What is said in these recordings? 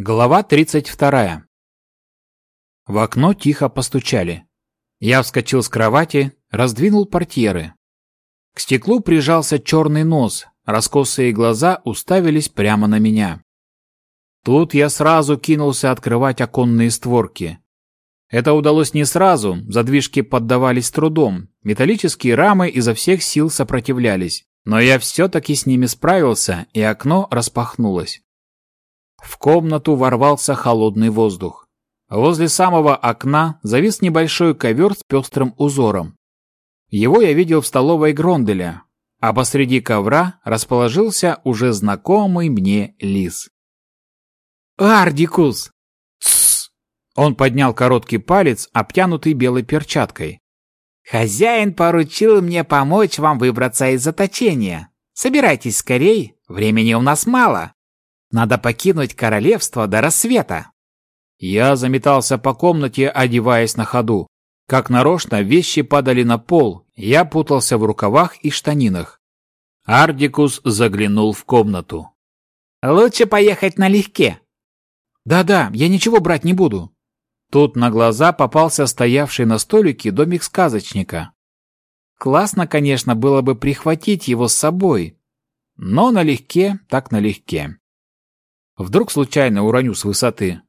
Глава 32. В окно тихо постучали. Я вскочил с кровати, раздвинул портьеры. К стеклу прижался черный нос, раскосые глаза уставились прямо на меня. Тут я сразу кинулся открывать оконные створки. Это удалось не сразу, задвижки поддавались трудом, металлические рамы изо всех сил сопротивлялись. Но я все-таки с ними справился, и окно распахнулось. В комнату ворвался холодный воздух. Возле самого окна завис небольшой ковер с пестрым узором. Его я видел в столовой Гронделя, а посреди ковра расположился уже знакомый мне лис. «Ардикус!» «Тссс!» Он поднял короткий палец, обтянутый белой перчаткой. «Хозяин поручил мне помочь вам выбраться из заточения. Собирайтесь скорей, времени у нас мало». Надо покинуть королевство до рассвета. Я заметался по комнате, одеваясь на ходу. Как нарочно, вещи падали на пол, я путался в рукавах и штанинах. Ардикус заглянул в комнату. «Лучше поехать налегке». «Да-да, я ничего брать не буду». Тут на глаза попался стоявший на столике домик сказочника. Классно, конечно, было бы прихватить его с собой, но налегке так налегке. Вдруг случайно уроню с высоты.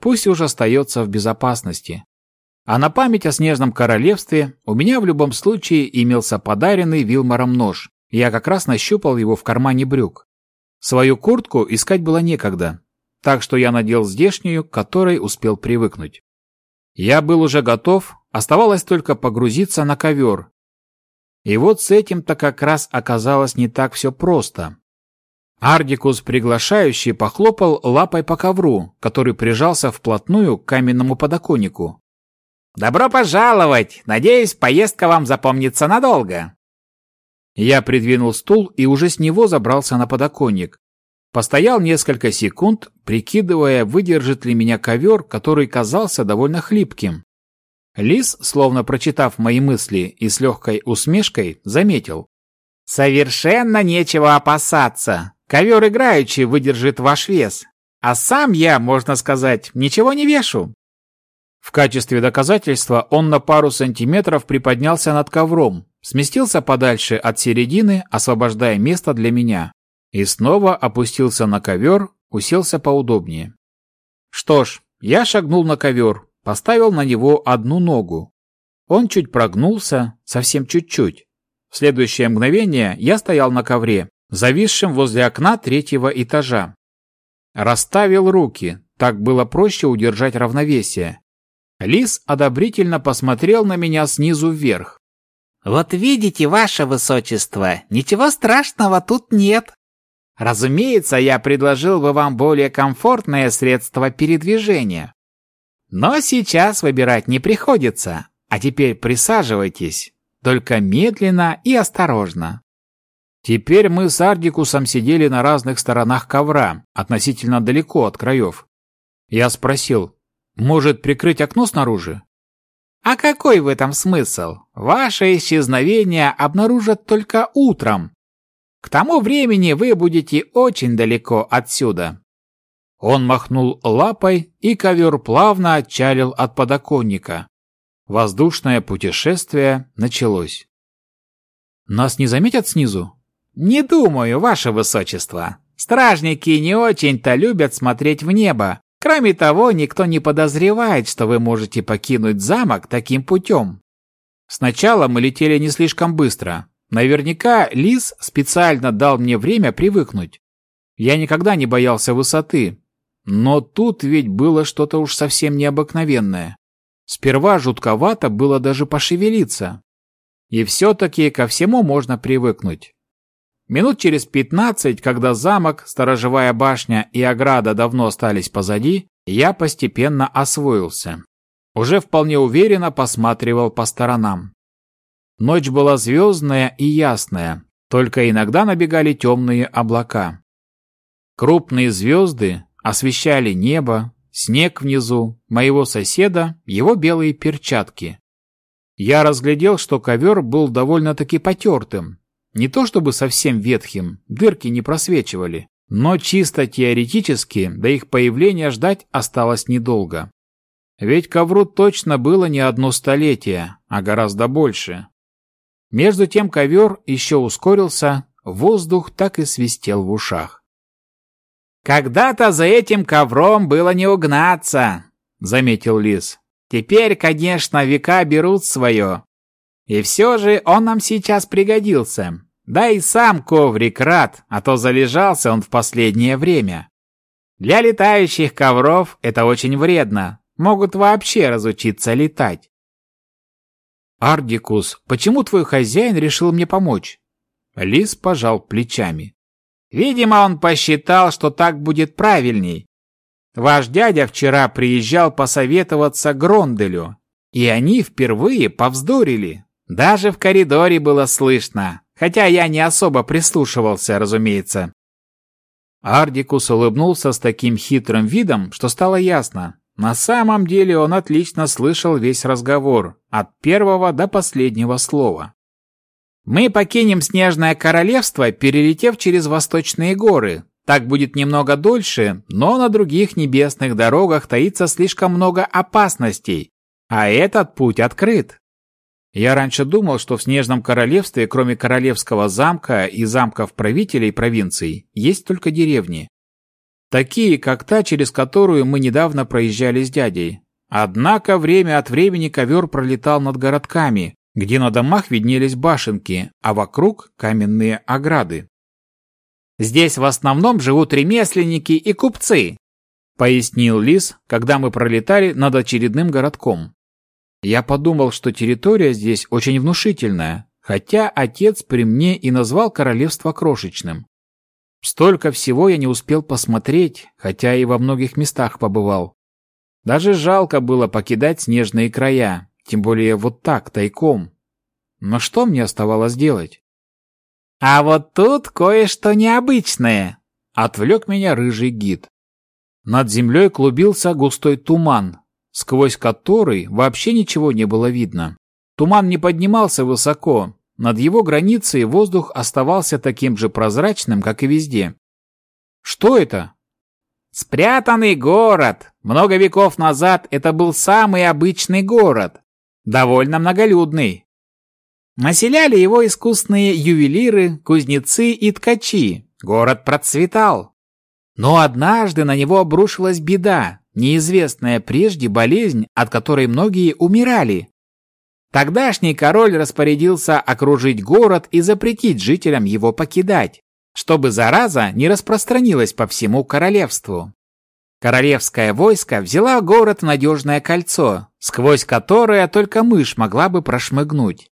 Пусть уж остается в безопасности. А на память о Снежном Королевстве у меня в любом случае имелся подаренный Вилмором нож. Я как раз нащупал его в кармане брюк. Свою куртку искать было некогда, так что я надел здешнюю, к которой успел привыкнуть. Я был уже готов, оставалось только погрузиться на ковер. И вот с этим-то как раз оказалось не так все просто. Ардикус, приглашающий, похлопал лапой по ковру, который прижался вплотную к каменному подоконнику. «Добро пожаловать! Надеюсь, поездка вам запомнится надолго!» Я придвинул стул и уже с него забрался на подоконник. Постоял несколько секунд, прикидывая, выдержит ли меня ковер, который казался довольно хлипким. Лис, словно прочитав мои мысли и с легкой усмешкой, заметил. «Совершенно нечего опасаться. Ковер играючи выдержит ваш вес, а сам я, можно сказать, ничего не вешу. В качестве доказательства он на пару сантиметров приподнялся над ковром, сместился подальше от середины, освобождая место для меня, и снова опустился на ковер, уселся поудобнее. Что ж, я шагнул на ковер, поставил на него одну ногу. Он чуть прогнулся, совсем чуть-чуть. В следующее мгновение я стоял на ковре, зависшим возле окна третьего этажа. Расставил руки, так было проще удержать равновесие. Лис одобрительно посмотрел на меня снизу вверх. «Вот видите, ваше высочество, ничего страшного тут нет. Разумеется, я предложил бы вам более комфортное средство передвижения. Но сейчас выбирать не приходится, а теперь присаживайтесь, только медленно и осторожно. Теперь мы с Ардикусом сидели на разных сторонах ковра, относительно далеко от краев. Я спросил, может прикрыть окно снаружи? А какой в этом смысл? Ваше исчезновение обнаружат только утром. К тому времени вы будете очень далеко отсюда. Он махнул лапой, и ковер плавно отчалил от подоконника. Воздушное путешествие началось. Нас не заметят снизу? «Не думаю, ваше высочество. Стражники не очень-то любят смотреть в небо. Кроме того, никто не подозревает, что вы можете покинуть замок таким путем». Сначала мы летели не слишком быстро. Наверняка Лис специально дал мне время привыкнуть. Я никогда не боялся высоты. Но тут ведь было что-то уж совсем необыкновенное. Сперва жутковато было даже пошевелиться. И все-таки ко всему можно привыкнуть. Минут через пятнадцать, когда замок, сторожевая башня и ограда давно остались позади, я постепенно освоился. Уже вполне уверенно посматривал по сторонам. Ночь была звездная и ясная, только иногда набегали темные облака. Крупные звезды освещали небо, снег внизу, моего соседа, его белые перчатки. Я разглядел, что ковер был довольно-таки потертым, не то чтобы совсем ветхим, дырки не просвечивали, Но чисто теоретически до их появления ждать осталось недолго. Ведь ковру точно было не одно столетие, а гораздо больше. Между тем ковер еще ускорился, воздух так и свистел в ушах. «Когда-то за этим ковром было не угнаться», — заметил Лис. «Теперь, конечно, века берут свое. И все же он нам сейчас пригодился. Да и сам коврик рад, а то залежался он в последнее время. Для летающих ковров это очень вредно. Могут вообще разучиться летать. «Ардикус, почему твой хозяин решил мне помочь?» Лис пожал плечами. «Видимо, он посчитал, что так будет правильней. Ваш дядя вчера приезжал посоветоваться Гронделю, и они впервые повздорили. Даже в коридоре было слышно, хотя я не особо прислушивался, разумеется». Ардикус улыбнулся с таким хитрым видом, что стало ясно. На самом деле он отлично слышал весь разговор, от первого до последнего слова. «Мы покинем Снежное Королевство, перелетев через Восточные горы. Так будет немного дольше, но на других небесных дорогах таится слишком много опасностей, а этот путь открыт. Я раньше думал, что в Снежном Королевстве, кроме Королевского замка и замков правителей провинций, есть только деревни. Такие, как та, через которую мы недавно проезжали с дядей. Однако время от времени ковер пролетал над городками, где на домах виднелись башенки, а вокруг каменные ограды. «Здесь в основном живут ремесленники и купцы», пояснил Лис, когда мы пролетали над очередным городком. Я подумал, что территория здесь очень внушительная, хотя отец при мне и назвал королевство крошечным. Столько всего я не успел посмотреть, хотя и во многих местах побывал. Даже жалко было покидать снежные края, тем более вот так, тайком. Но что мне оставалось делать? «А вот тут кое-что необычное», — отвлек меня рыжий гид. Над землей клубился густой туман, сквозь который вообще ничего не было видно. Туман не поднимался высоко, над его границей воздух оставался таким же прозрачным, как и везде. Что это? Спрятанный город. Много веков назад это был самый обычный город, довольно многолюдный. Населяли его искусные ювелиры, кузнецы и ткачи. Город процветал. Но однажды на него обрушилась беда, неизвестная прежде болезнь, от которой многие умирали. Тогдашний король распорядился окружить город и запретить жителям его покидать, чтобы зараза не распространилась по всему королевству. Королевское войско взяло город в надежное кольцо, сквозь которое только мышь могла бы прошмыгнуть.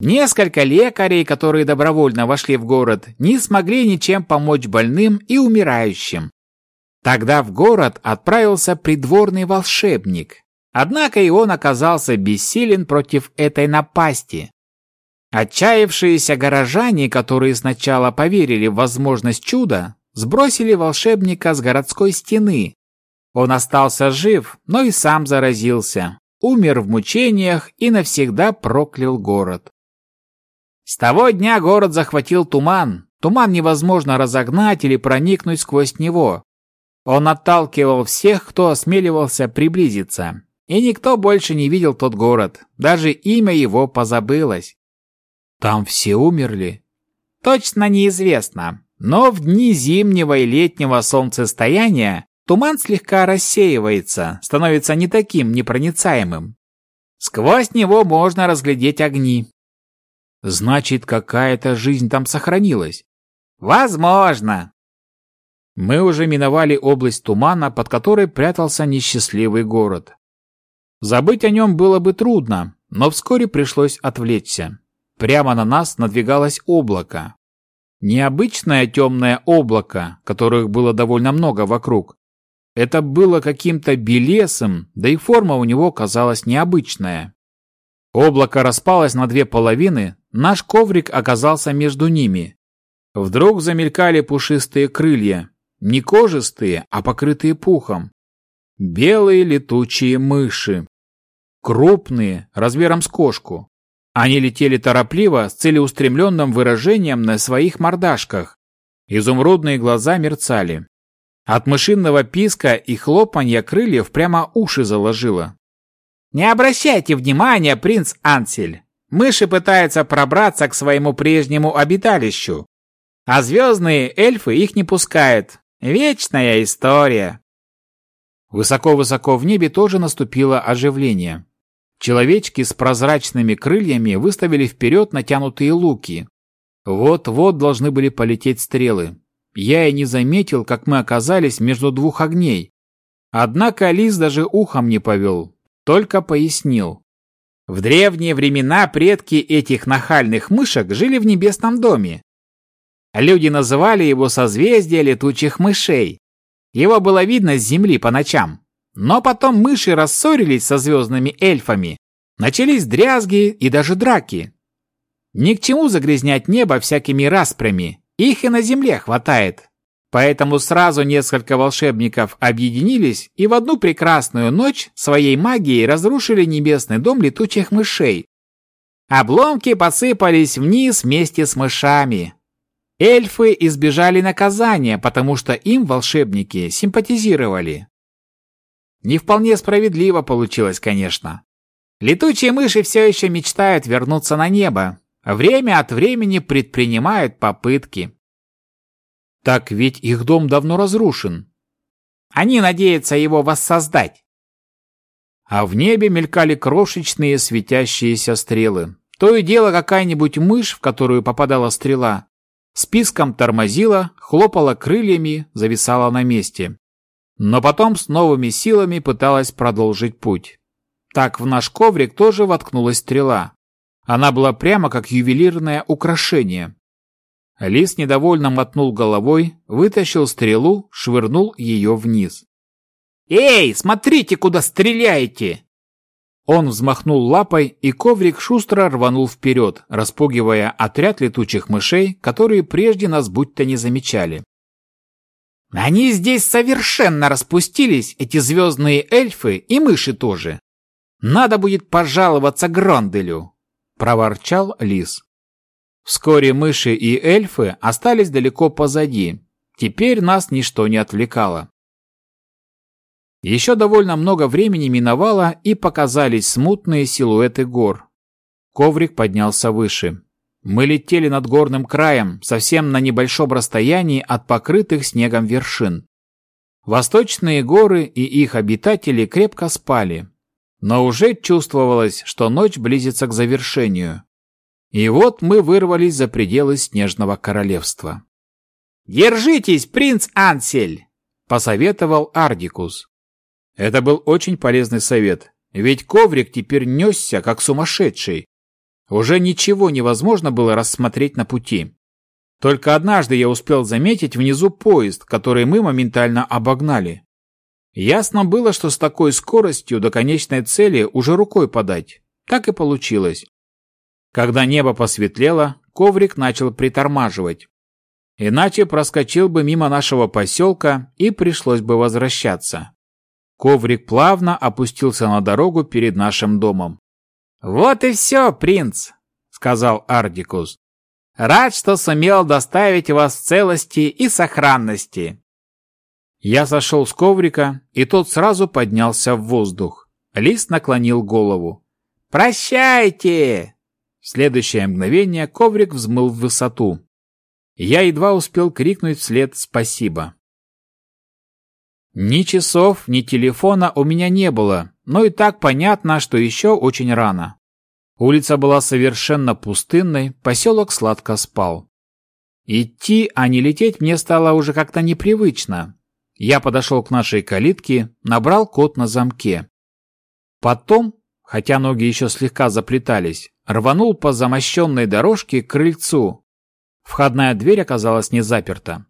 Несколько лекарей, которые добровольно вошли в город, не смогли ничем помочь больным и умирающим. Тогда в город отправился придворный волшебник, Однако и он оказался бессилен против этой напасти. Отчаявшиеся горожане, которые сначала поверили в возможность чуда, сбросили волшебника с городской стены. Он остался жив, но и сам заразился, умер в мучениях и навсегда проклял город. С того дня город захватил туман. Туман невозможно разогнать или проникнуть сквозь него. Он отталкивал всех, кто осмеливался приблизиться. И никто больше не видел тот город, даже имя его позабылось. Там все умерли? Точно неизвестно, но в дни зимнего и летнего солнцестояния туман слегка рассеивается, становится не таким непроницаемым. Сквозь него можно разглядеть огни. Значит, какая-то жизнь там сохранилась. Возможно. Мы уже миновали область тумана, под которой прятался несчастливый город. Забыть о нем было бы трудно, но вскоре пришлось отвлечься. Прямо на нас надвигалось облако. Необычное темное облако, которых было довольно много вокруг. Это было каким-то белесым, да и форма у него казалась необычная. Облако распалось на две половины, наш коврик оказался между ними. Вдруг замелькали пушистые крылья, не кожистые, а покрытые пухом. Белые летучие мыши. Крупные, размером с кошку. Они летели торопливо, с целеустремленным выражением на своих мордашках. Изумрудные глаза мерцали. От мышиного писка и хлопанья крыльев прямо уши заложило. «Не обращайте внимания, принц Ансель! Мыши пытаются пробраться к своему прежнему обиталищу, а звездные эльфы их не пускают. Вечная история!» Высоко-высоко в небе тоже наступило оживление. Человечки с прозрачными крыльями выставили вперед натянутые луки. Вот-вот должны были полететь стрелы. Я и не заметил, как мы оказались между двух огней. Однако лис даже ухом не повел, только пояснил. В древние времена предки этих нахальных мышек жили в небесном доме. Люди называли его созвездие летучих мышей. Его было видно с земли по ночам. Но потом мыши рассорились со звездными эльфами. Начались дрязги и даже драки. Ни к чему загрязнять небо всякими распрями. Их и на земле хватает. Поэтому сразу несколько волшебников объединились и в одну прекрасную ночь своей магией разрушили небесный дом летучих мышей. Обломки посыпались вниз вместе с мышами. Эльфы избежали наказания, потому что им волшебники симпатизировали. Не вполне справедливо получилось, конечно. Летучие мыши все еще мечтают вернуться на небо, время от времени предпринимают попытки. Так ведь их дом давно разрушен. Они надеются его воссоздать. А в небе мелькали крошечные светящиеся стрелы. То и дело какая-нибудь мышь, в которую попадала стрела, списком тормозила, хлопала крыльями, зависала на месте. Но потом с новыми силами пыталась продолжить путь. Так в наш коврик тоже воткнулась стрела. Она была прямо как ювелирное украшение. Лис недовольно мотнул головой, вытащил стрелу, швырнул ее вниз. «Эй, смотрите, куда стреляете!» Он взмахнул лапой, и коврик шустро рванул вперед, распугивая отряд летучих мышей, которые прежде нас будто не замечали. «Они здесь совершенно распустились, эти звездные эльфы и мыши тоже. Надо будет пожаловаться Гронделю проворчал лис. Вскоре мыши и эльфы остались далеко позади. Теперь нас ничто не отвлекало. Еще довольно много времени миновало, и показались смутные силуэты гор. Коврик поднялся выше. Мы летели над горным краем, совсем на небольшом расстоянии от покрытых снегом вершин. Восточные горы и их обитатели крепко спали, но уже чувствовалось, что ночь близится к завершению. И вот мы вырвались за пределы Снежного Королевства. «Держитесь, принц Ансель!» – посоветовал Ардикус. Это был очень полезный совет, ведь коврик теперь несся, как сумасшедший. Уже ничего невозможно было рассмотреть на пути. Только однажды я успел заметить внизу поезд, который мы моментально обогнали. Ясно было, что с такой скоростью до конечной цели уже рукой подать. Так и получилось. Когда небо посветлело, коврик начал притормаживать. Иначе проскочил бы мимо нашего поселка и пришлось бы возвращаться. Коврик плавно опустился на дорогу перед нашим домом. «Вот и все, принц», — сказал Ардикус. «Рад, что сумел доставить вас в целости и сохранности. Я сошел с коврика, и тот сразу поднялся в воздух. Лис наклонил голову. «Прощайте!» В следующее мгновение коврик взмыл в высоту. Я едва успел крикнуть вслед «Спасибо!». Ни часов, ни телефона у меня не было, но и так понятно, что еще очень рано. Улица была совершенно пустынной, поселок сладко спал. Идти, а не лететь мне стало уже как-то непривычно, я подошел к нашей калитке, набрал код на замке. Потом, хотя ноги еще слегка заплетались, рванул по замощенной дорожке к крыльцу. Входная дверь оказалась не заперта.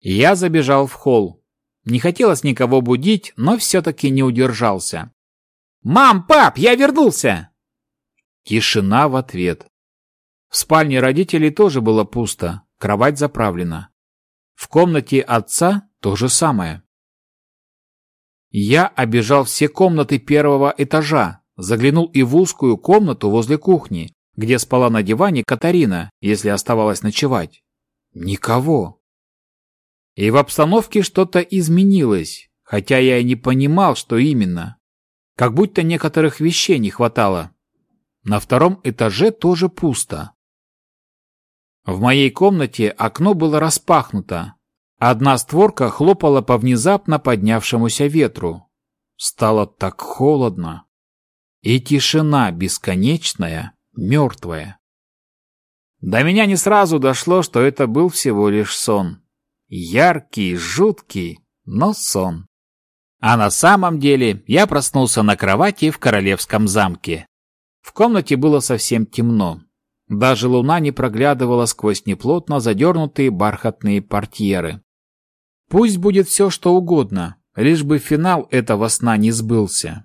Я забежал в холл. Не хотелось никого будить, но все-таки не удержался. «Мам, пап, я вернулся!» Тишина в ответ. В спальне родителей тоже было пусто, кровать заправлена. В комнате отца то же самое. Я обежал все комнаты первого этажа, заглянул и в узкую комнату возле кухни, где спала на диване Катарина, если оставалась ночевать. Никого. И в обстановке что-то изменилось, хотя я и не понимал, что именно. Как будто некоторых вещей не хватало. На втором этаже тоже пусто. В моей комнате окно было распахнуто. Одна створка хлопала по внезапно поднявшемуся ветру. Стало так холодно. И тишина бесконечная, мертвая. До меня не сразу дошло, что это был всего лишь сон. Яркий, жуткий, но сон. А на самом деле я проснулся на кровати в королевском замке. В комнате было совсем темно. Даже луна не проглядывала сквозь неплотно задернутые бархатные портьеры. Пусть будет все, что угодно, лишь бы финал этого сна не сбылся.